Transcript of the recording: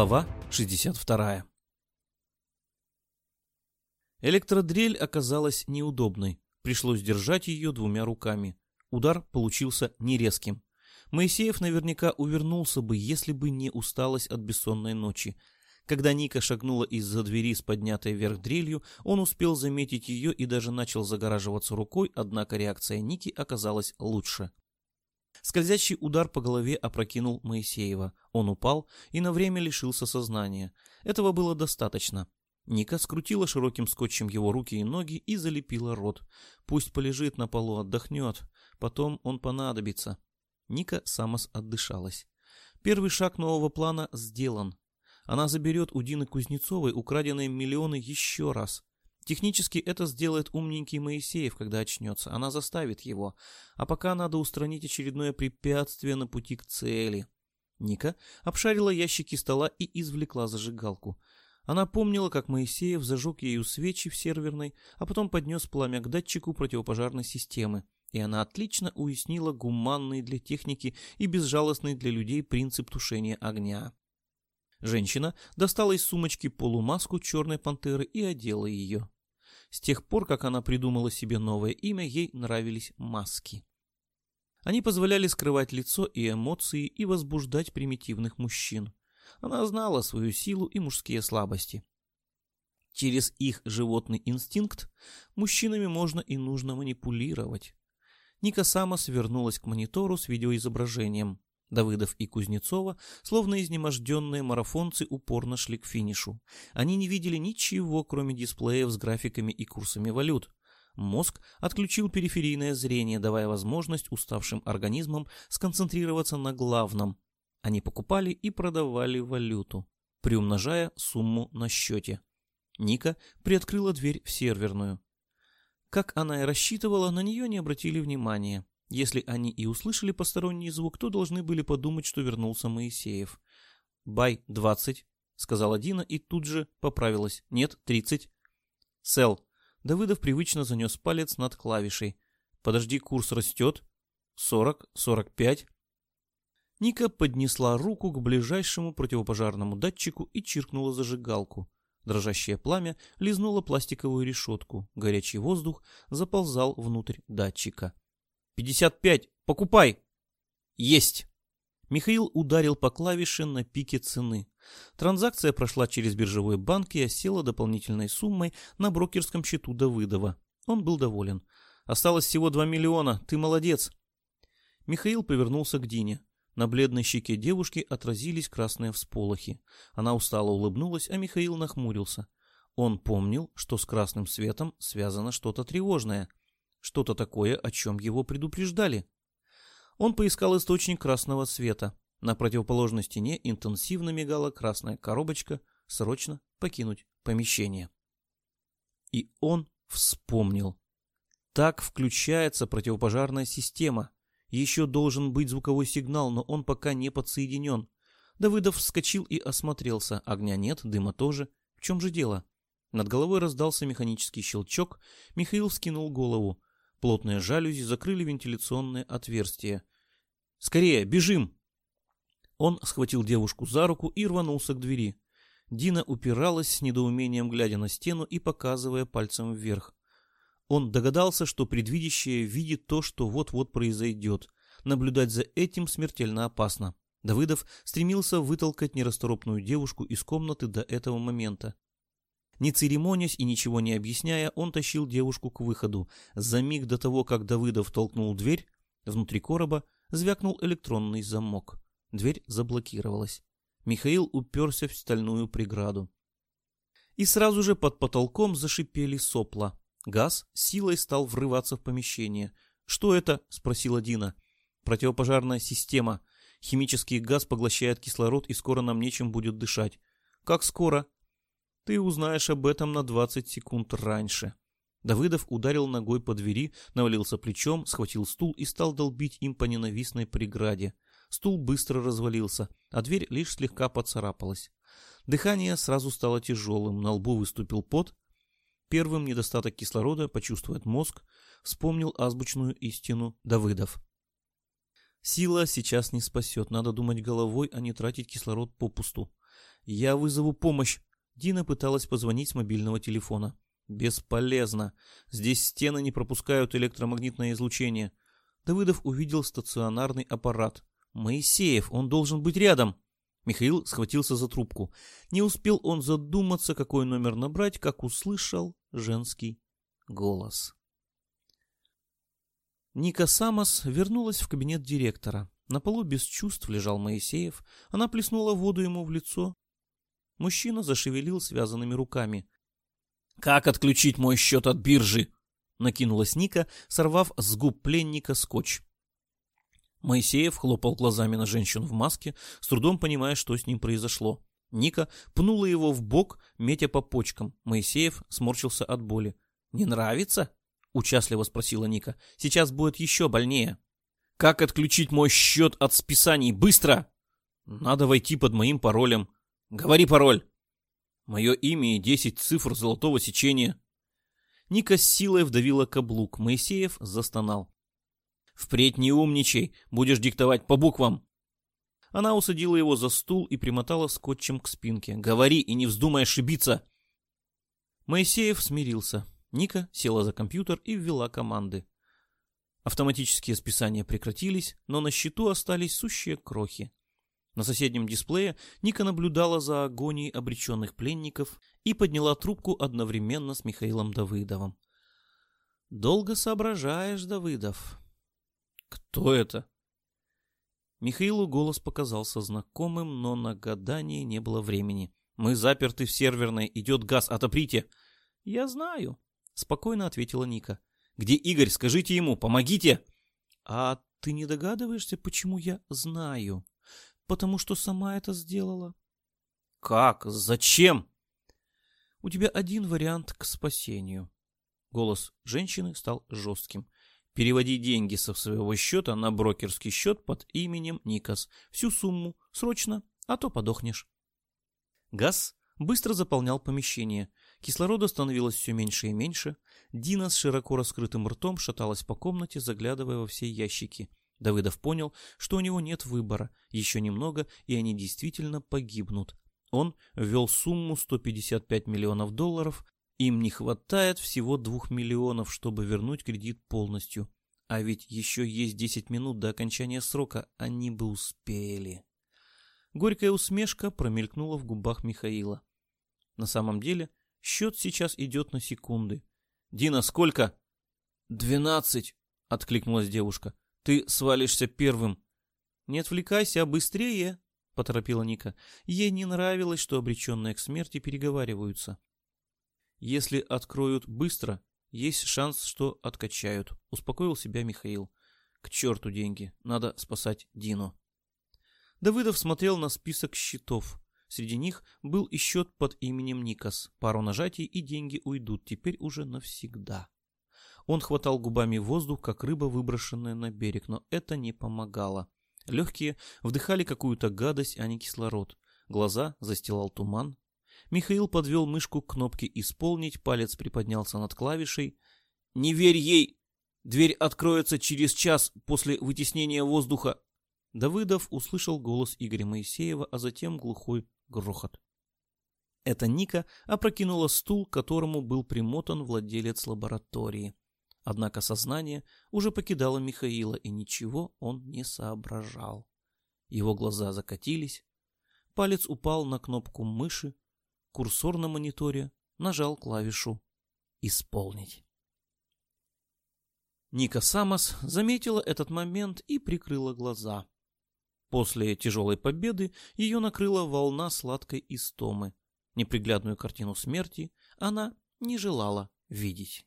Глава 62 Электродрель оказалась неудобной. Пришлось держать ее двумя руками. Удар получился нерезким. Моисеев наверняка увернулся бы, если бы не усталость от бессонной ночи. Когда Ника шагнула из-за двери с поднятой вверх дрелью, он успел заметить ее и даже начал загораживаться рукой, однако реакция Ники оказалась лучше. Скользящий удар по голове опрокинул Моисеева. Он упал и на время лишился сознания. Этого было достаточно. Ника скрутила широким скотчем его руки и ноги и залепила рот. Пусть полежит на полу, отдохнет. Потом он понадобится. Ника Самос отдышалась. Первый шаг нового плана сделан. Она заберет у Дины Кузнецовой украденные миллионы еще раз. Технически это сделает умненький Моисеев, когда очнется. Она заставит его. А пока надо устранить очередное препятствие на пути к цели. Ника обшарила ящики стола и извлекла зажигалку. Она помнила, как Моисеев зажег ею свечи в серверной, а потом поднес пламя к датчику противопожарной системы. И она отлично уяснила гуманный для техники и безжалостный для людей принцип тушения огня. Женщина достала из сумочки полумаску черной пантеры и одела ее. С тех пор, как она придумала себе новое имя, ей нравились маски. Они позволяли скрывать лицо и эмоции и возбуждать примитивных мужчин. Она знала свою силу и мужские слабости. Через их животный инстинкт мужчинами можно и нужно манипулировать. Ника сама свернулась к монитору с видеоизображением. Давыдов и Кузнецова, словно изнеможденные марафонцы, упорно шли к финишу. Они не видели ничего, кроме дисплеев с графиками и курсами валют. Мозг отключил периферийное зрение, давая возможность уставшим организмам сконцентрироваться на главном. Они покупали и продавали валюту, приумножая сумму на счете. Ника приоткрыла дверь в серверную. Как она и рассчитывала, на нее не обратили внимания. Если они и услышали посторонний звук, то должны были подумать, что вернулся Моисеев. «Бай, двадцать», — сказала Дина и тут же поправилась. «Нет, тридцать». «Сел». Давыдов привычно занес палец над клавишей. «Подожди, курс растет. Сорок, сорок пять». Ника поднесла руку к ближайшему противопожарному датчику и чиркнула зажигалку. Дрожащее пламя лизнуло пластиковую решетку. Горячий воздух заползал внутрь датчика. «Пятьдесят пять! Покупай!» «Есть!» Михаил ударил по клавише на пике цены. Транзакция прошла через биржевой банк и осела дополнительной суммой на брокерском счету Давыдова. Он был доволен. «Осталось всего два миллиона. Ты молодец!» Михаил повернулся к Дине. На бледной щеке девушки отразились красные всполохи. Она устало улыбнулась, а Михаил нахмурился. Он помнил, что с красным светом связано что-то тревожное — что-то такое, о чем его предупреждали. Он поискал источник красного света. На противоположной стене интенсивно мигала красная коробочка «Срочно покинуть помещение». И он вспомнил. Так включается противопожарная система. Еще должен быть звуковой сигнал, но он пока не подсоединен. Давыдов вскочил и осмотрелся. Огня нет, дыма тоже. В чем же дело? Над головой раздался механический щелчок. Михаил вскинул голову. Плотные жалюзи закрыли вентиляционное отверстие. «Скорее, бежим!» Он схватил девушку за руку и рванулся к двери. Дина упиралась с недоумением, глядя на стену и показывая пальцем вверх. Он догадался, что предвидящее видит то, что вот-вот произойдет. Наблюдать за этим смертельно опасно. Давыдов стремился вытолкать нерасторопную девушку из комнаты до этого момента. Не церемонясь и ничего не объясняя, он тащил девушку к выходу. За миг до того, как Давыдов толкнул дверь, внутри короба звякнул электронный замок. Дверь заблокировалась. Михаил уперся в стальную преграду. И сразу же под потолком зашипели сопла. Газ силой стал врываться в помещение. «Что это?» — спросила Дина. «Противопожарная система. Химический газ поглощает кислород, и скоро нам нечем будет дышать». «Как скоро?» Ты узнаешь об этом на 20 секунд раньше. Давыдов ударил ногой по двери, навалился плечом, схватил стул и стал долбить им по ненавистной преграде. Стул быстро развалился, а дверь лишь слегка поцарапалась. Дыхание сразу стало тяжелым, на лбу выступил пот. Первым недостаток кислорода почувствует мозг, вспомнил азбучную истину Давыдов. Сила сейчас не спасет, надо думать головой, а не тратить кислород попусту. Я вызову помощь. Дина пыталась позвонить с мобильного телефона. Бесполезно. Здесь стены не пропускают электромагнитное излучение. Давыдов увидел стационарный аппарат. Моисеев, он должен быть рядом. Михаил схватился за трубку. Не успел он задуматься, какой номер набрать, как услышал женский голос. Ника Самос вернулась в кабинет директора. На полу без чувств лежал Моисеев. Она плеснула воду ему в лицо. Мужчина зашевелил связанными руками. «Как отключить мой счет от биржи?» Накинулась Ника, сорвав с губ пленника скотч. Моисеев хлопал глазами на женщину в маске, с трудом понимая, что с ним произошло. Ника пнула его в бок, метя по почкам. Моисеев сморщился от боли. «Не нравится?» — участливо спросила Ника. «Сейчас будет еще больнее». «Как отключить мой счет от списаний? Быстро!» «Надо войти под моим паролем». «Говори пароль!» «Мое имя и десять цифр золотого сечения». Ника с силой вдавила каблук. Моисеев застонал. «Впредь не умничай, будешь диктовать по буквам». Она усадила его за стул и примотала скотчем к спинке. «Говори и не вздумай ошибиться!» Моисеев смирился. Ника села за компьютер и ввела команды. Автоматические списания прекратились, но на счету остались сущие крохи. На соседнем дисплее Ника наблюдала за агонией обреченных пленников и подняла трубку одновременно с Михаилом Давыдовым. «Долго соображаешь, Давыдов. «Кто это?» Михаилу голос показался знакомым, но на гадание не было времени. «Мы заперты в серверной, идет газ, отоприте!» «Я знаю», — спокойно ответила Ника. «Где Игорь? Скажите ему, помогите!» «А ты не догадываешься, почему я знаю?» «Потому что сама это сделала». «Как? Зачем?» «У тебя один вариант к спасению». Голос женщины стал жестким. Переводи деньги со своего счета на брокерский счет под именем Никас. Всю сумму. Срочно, а то подохнешь. Газ быстро заполнял помещение. Кислорода становилось все меньше и меньше. Дина с широко раскрытым ртом шаталась по комнате, заглядывая во все ящики. Давыдов понял, что у него нет выбора. Еще немного, и они действительно погибнут. Он ввел сумму 155 миллионов долларов, им не хватает всего двух миллионов, чтобы вернуть кредит полностью. А ведь еще есть 10 минут до окончания срока, они бы успели. Горькая усмешка промелькнула в губах Михаила. На самом деле, счет сейчас идет на секунды. «Дина, сколько?» «Двенадцать», — откликнулась девушка. «Ты свалишься первым». «Не отвлекайся, а быстрее», — поторопила Ника. Ей не нравилось, что обреченные к смерти переговариваются. Если откроют быстро, есть шанс, что откачают, успокоил себя Михаил. К черту деньги, надо спасать Дину. Давыдов смотрел на список счетов. Среди них был и счет под именем Никас. Пару нажатий и деньги уйдут, теперь уже навсегда. Он хватал губами воздух, как рыба, выброшенная на берег, но это не помогало. Легкие вдыхали какую-то гадость, а не кислород. Глаза застилал туман, Михаил подвел мышку к кнопке «Исполнить», палец приподнялся над клавишей. «Не верь ей! Дверь откроется через час после вытеснения воздуха!» Давыдов услышал голос Игоря Моисеева, а затем глухой грохот. Это Ника опрокинула стул, к которому был примотан владелец лаборатории. Однако сознание уже покидало Михаила, и ничего он не соображал. Его глаза закатились, палец упал на кнопку мыши, Курсор на мониторе нажал клавишу «Исполнить». Ника Самос заметила этот момент и прикрыла глаза. После тяжелой победы ее накрыла волна сладкой истомы. Неприглядную картину смерти она не желала видеть.